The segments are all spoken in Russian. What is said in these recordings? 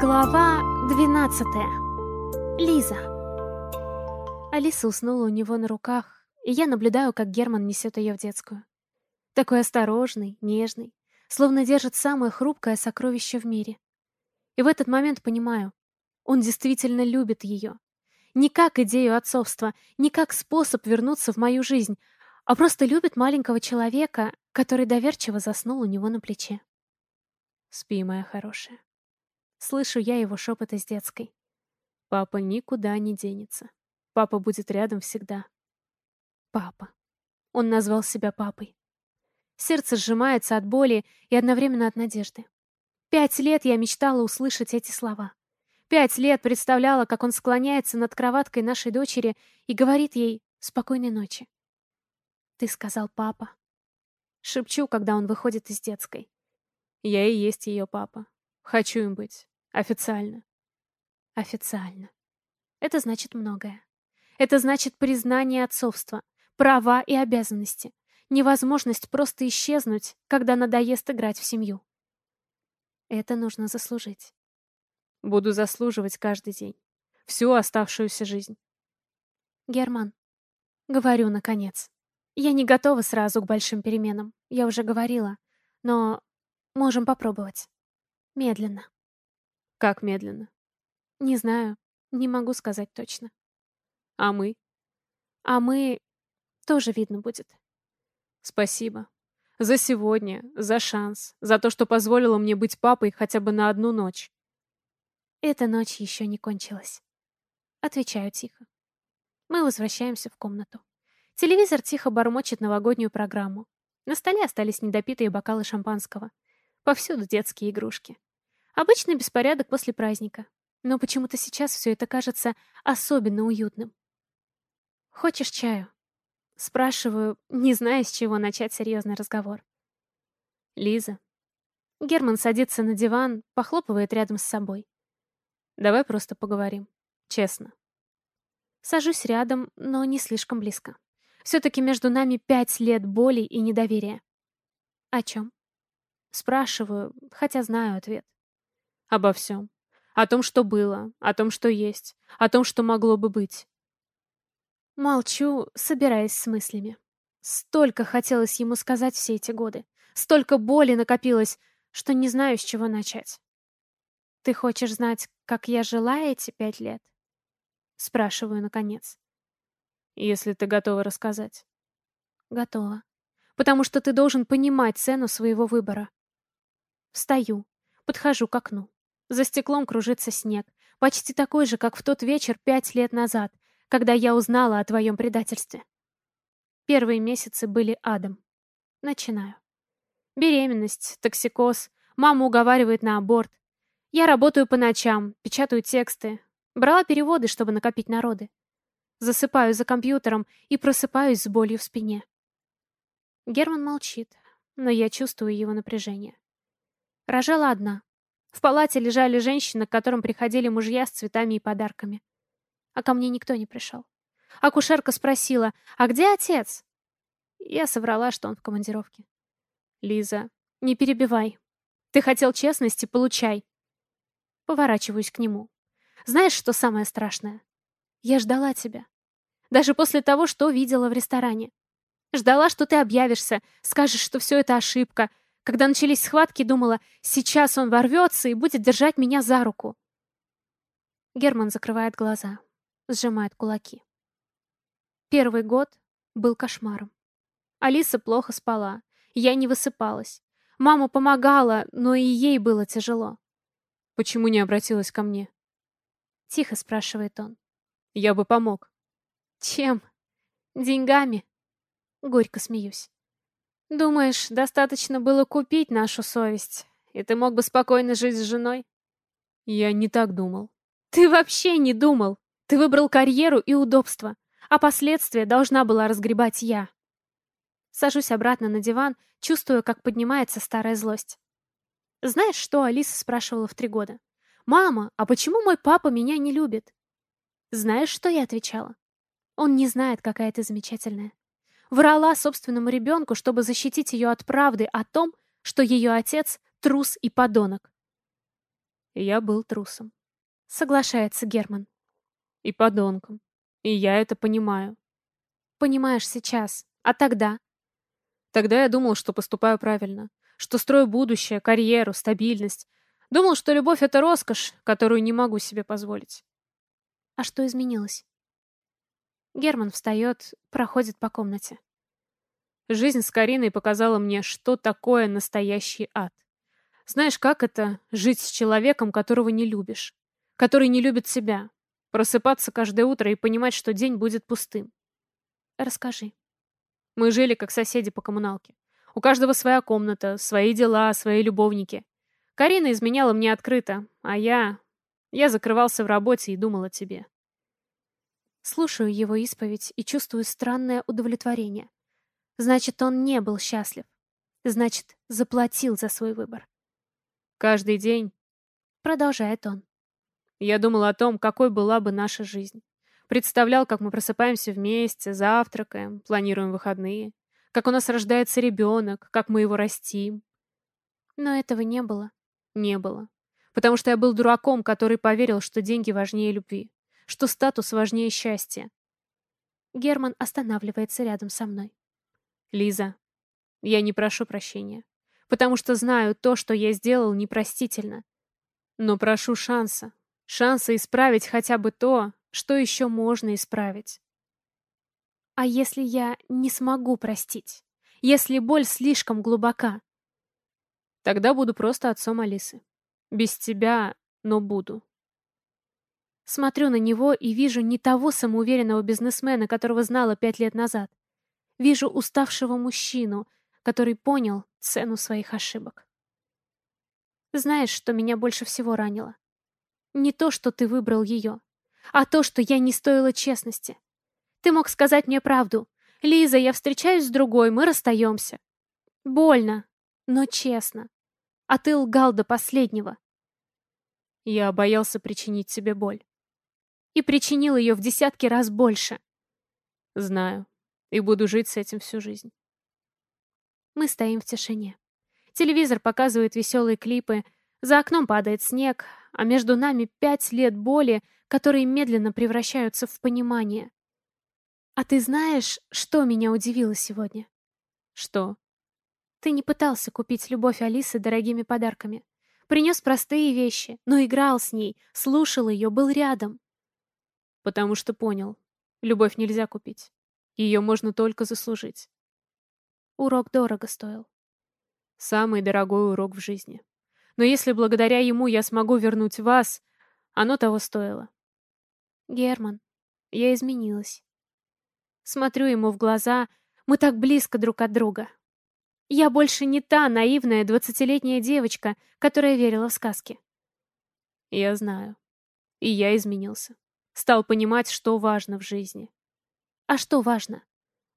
Глава 12. Лиза. Алиса уснула у него на руках, и я наблюдаю, как Герман несет ее в детскую. Такой осторожный, нежный, словно держит самое хрупкое сокровище в мире. И в этот момент понимаю, он действительно любит ее. Не как идею отцовства, не как способ вернуться в мою жизнь, а просто любит маленького человека, который доверчиво заснул у него на плече. Спи, моя хорошая. Слышу я его шепот из детской. Папа никуда не денется. Папа будет рядом всегда. Папа. Он назвал себя папой. Сердце сжимается от боли и одновременно от надежды. Пять лет я мечтала услышать эти слова. Пять лет представляла, как он склоняется над кроваткой нашей дочери и говорит ей «спокойной ночи». «Ты сказал папа». Шепчу, когда он выходит из детской. Я и есть ее папа. Хочу им быть. Официально. Официально. Это значит многое. Это значит признание отцовства, права и обязанности, невозможность просто исчезнуть, когда надоест играть в семью. Это нужно заслужить. Буду заслуживать каждый день. Всю оставшуюся жизнь. Герман, говорю наконец. Я не готова сразу к большим переменам, я уже говорила, но можем попробовать. Медленно. Как медленно? Не знаю. Не могу сказать точно. А мы? А мы... Тоже видно будет. Спасибо. За сегодня, за шанс, за то, что позволила мне быть папой хотя бы на одну ночь. Эта ночь еще не кончилась. Отвечаю тихо. Мы возвращаемся в комнату. Телевизор тихо бормочет новогоднюю программу. На столе остались недопитые бокалы шампанского. Повсюду детские игрушки. Обычный беспорядок после праздника. Но почему-то сейчас все это кажется особенно уютным. «Хочешь чаю?» Спрашиваю, не зная, с чего начать серьезный разговор. «Лиза». Герман садится на диван, похлопывает рядом с собой. «Давай просто поговорим. Честно». Сажусь рядом, но не слишком близко. Все-таки между нами пять лет боли и недоверия. О чем? Спрашиваю, хотя знаю ответ. Обо всем. О том, что было, о том, что есть, о том, что могло бы быть. Молчу, собираясь с мыслями. Столько хотелось ему сказать все эти годы. Столько боли накопилось, что не знаю, с чего начать. «Ты хочешь знать, как я жила эти пять лет?» Спрашиваю, наконец. «Если ты готова рассказать». «Готова. Потому что ты должен понимать цену своего выбора». Встаю, подхожу к окну. За стеклом кружится снег, почти такой же, как в тот вечер пять лет назад, когда я узнала о твоем предательстве. Первые месяцы были адом. Начинаю. Беременность, токсикоз, мама уговаривает на аборт. Я работаю по ночам, печатаю тексты, брала переводы, чтобы накопить народы. Засыпаю за компьютером и просыпаюсь с болью в спине. Герман молчит, но я чувствую его напряжение. Рожала одна, в палате лежали женщины, к которым приходили мужья с цветами и подарками. А ко мне никто не пришел. Акушерка спросила, а где отец? Я соврала, что он в командировке. Лиза, не перебивай. Ты хотел честности, получай. Поворачиваюсь к нему. Знаешь, что самое страшное? Я ждала тебя. Даже после того, что видела в ресторане. Ждала, что ты объявишься, скажешь, что все это ошибка, когда начались схватки, думала, сейчас он ворвется и будет держать меня за руку. Герман закрывает глаза, сжимает кулаки. Первый год был кошмаром. Алиса плохо спала, я не высыпалась. Мама помогала, но и ей было тяжело. «Почему не обратилась ко мне?» Тихо спрашивает он. «Я бы помог». «Чем? Деньгами?» Горько смеюсь. Думаешь, достаточно было купить нашу совесть, и ты мог бы спокойно жить с женой? Я не так думал. Ты вообще не думал. Ты выбрал карьеру и удобство, а последствия должна была разгребать я. Сажусь обратно на диван, чувствуя, как поднимается старая злость. Знаешь, что Алиса спрашивала в три года? «Мама, а почему мой папа меня не любит?» Знаешь, что я отвечала? Он не знает, какая ты замечательная. Врала собственному ребенку, чтобы защитить ее от правды о том, что ее отец — трус и подонок. Я был трусом. Соглашается Герман. И подонком. И я это понимаю. Понимаешь сейчас. А тогда? Тогда я думал, что поступаю правильно. Что строю будущее, карьеру, стабильность. Думал, что любовь — это роскошь, которую не могу себе позволить. А что изменилось? Герман встает, проходит по комнате. Жизнь с Кариной показала мне, что такое настоящий ад. Знаешь, как это — жить с человеком, которого не любишь, который не любит себя, просыпаться каждое утро и понимать, что день будет пустым. Расскажи. Мы жили как соседи по коммуналке. У каждого своя комната, свои дела, свои любовники. Карина изменяла мне открыто, а я... Я закрывался в работе и думал о тебе. Слушаю его исповедь и чувствую странное удовлетворение. Значит, он не был счастлив. Значит, заплатил за свой выбор. Каждый день, продолжает он, я думал о том, какой была бы наша жизнь. Представлял, как мы просыпаемся вместе, завтракаем, планируем выходные, как у нас рождается ребенок, как мы его растим. Но этого не было. Не было. Потому что я был дураком, который поверил, что деньги важнее любви, что статус важнее счастья. Герман останавливается рядом со мной. Лиза, я не прошу прощения, потому что знаю, то, что я сделал, непростительно. Но прошу шанса, шанса исправить хотя бы то, что еще можно исправить. А если я не смогу простить? Если боль слишком глубока? Тогда буду просто отцом Алисы. Без тебя, но буду. Смотрю на него и вижу не того самоуверенного бизнесмена, которого знала пять лет назад. Вижу уставшего мужчину, который понял цену своих ошибок. Знаешь, что меня больше всего ранило? Не то, что ты выбрал ее, а то, что я не стоила честности. Ты мог сказать мне правду. Лиза, я встречаюсь с другой, мы расстаемся. Больно, но честно. А ты лгал до последнего. Я боялся причинить тебе боль. И причинил ее в десятки раз больше. Знаю и буду жить с этим всю жизнь. Мы стоим в тишине. Телевизор показывает веселые клипы, за окном падает снег, а между нами пять лет боли, которые медленно превращаются в понимание. А ты знаешь, что меня удивило сегодня? Что? Ты не пытался купить любовь Алисы дорогими подарками. Принес простые вещи, но играл с ней, слушал ее, был рядом. Потому что понял, любовь нельзя купить. Ее можно только заслужить. Урок дорого стоил. Самый дорогой урок в жизни. Но если благодаря ему я смогу вернуть вас, оно того стоило. Герман, я изменилась. Смотрю ему в глаза, мы так близко друг от друга. Я больше не та наивная двадцатилетняя девочка, которая верила в сказки. Я знаю. И я изменился. Стал понимать, что важно в жизни. А что важно?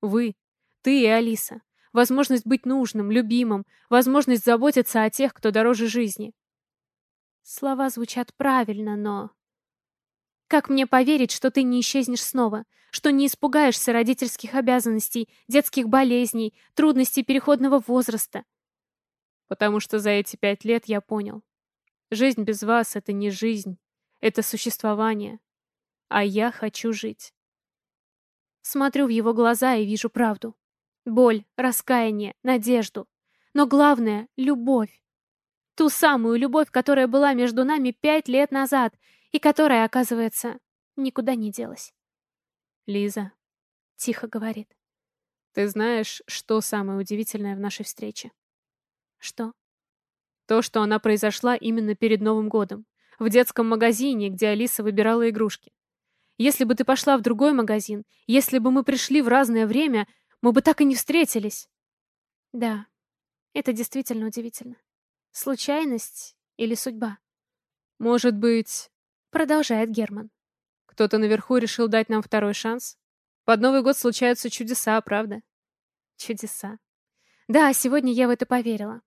Вы, ты и Алиса. Возможность быть нужным, любимым, возможность заботиться о тех, кто дороже жизни. Слова звучат правильно, но... Как мне поверить, что ты не исчезнешь снова, что не испугаешься родительских обязанностей, детских болезней, трудностей переходного возраста? Потому что за эти пять лет я понял. Жизнь без вас — это не жизнь, это существование. А я хочу жить. Смотрю в его глаза и вижу правду. Боль, раскаяние, надежду. Но главное — любовь. Ту самую любовь, которая была между нами пять лет назад и которая, оказывается, никуда не делась. «Лиза», — тихо говорит. «Ты знаешь, что самое удивительное в нашей встрече?» «Что?» То, что она произошла именно перед Новым годом, в детском магазине, где Алиса выбирала игрушки. Если бы ты пошла в другой магазин, если бы мы пришли в разное время, мы бы так и не встретились. Да, это действительно удивительно. Случайность или судьба? Может быть... Продолжает Герман. Кто-то наверху решил дать нам второй шанс? Под Новый год случаются чудеса, правда? Чудеса. Да, сегодня я в это поверила.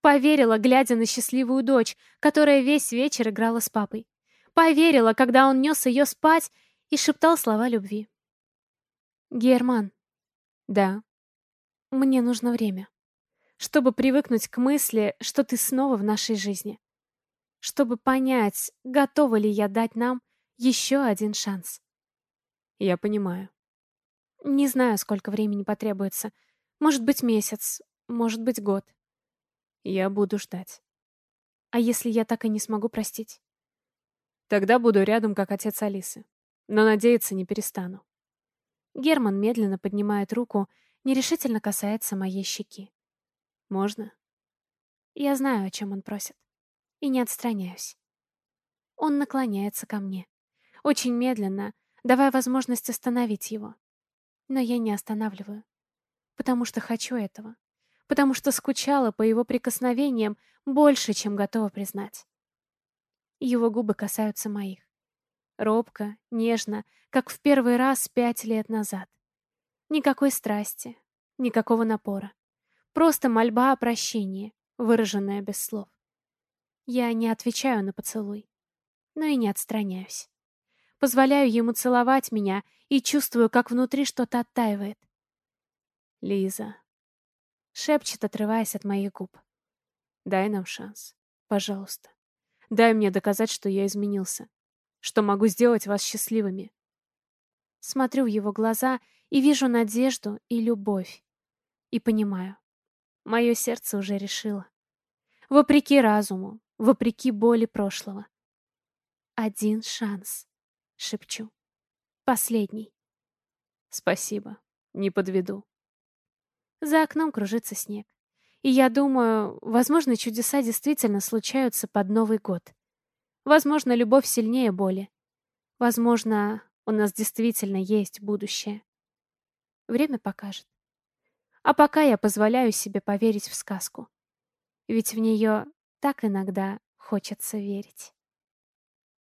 Поверила, глядя на счастливую дочь, которая весь вечер играла с папой. Поверила, когда он нес ее спать и шептал слова любви. «Герман». «Да». «Мне нужно время, чтобы привыкнуть к мысли, что ты снова в нашей жизни. чтобы понять, готова ли я дать нам еще один шанс. Я понимаю. Не знаю, сколько времени потребуется. Может быть, месяц, может быть, год. Я буду ждать. А если я так и не смогу простить? Тогда буду рядом, как отец Алисы. Но надеяться не перестану. Герман медленно поднимает руку, нерешительно касается моей щеки. Можно? Я знаю, о чем он просит. И не отстраняюсь. Он наклоняется ко мне. Очень медленно, давая возможность остановить его. Но я не останавливаю. Потому что хочу этого. Потому что скучала по его прикосновениям больше, чем готова признать. Его губы касаются моих. Робко, нежно, как в первый раз пять лет назад. Никакой страсти, никакого напора. Просто мольба о прощении, выраженная без слов. Я не отвечаю на поцелуй, но и не отстраняюсь. Позволяю ему целовать меня и чувствую, как внутри что-то оттаивает. «Лиза», — шепчет, отрываясь от моих губ. «Дай нам шанс, пожалуйста. Дай мне доказать, что я изменился, что могу сделать вас счастливыми». Смотрю в его глаза и вижу надежду и любовь. И понимаю, мое сердце уже решило. Вопреки разуму, вопреки боли прошлого. Один шанс, шепчу. Последний. Спасибо, не подведу. За окном кружится снег. И я думаю, возможно, чудеса действительно случаются под Новый год. Возможно, любовь сильнее боли. Возможно, у нас действительно есть будущее. Время покажет. А пока я позволяю себе поверить в сказку. Ведь в нее так иногда хочется верить.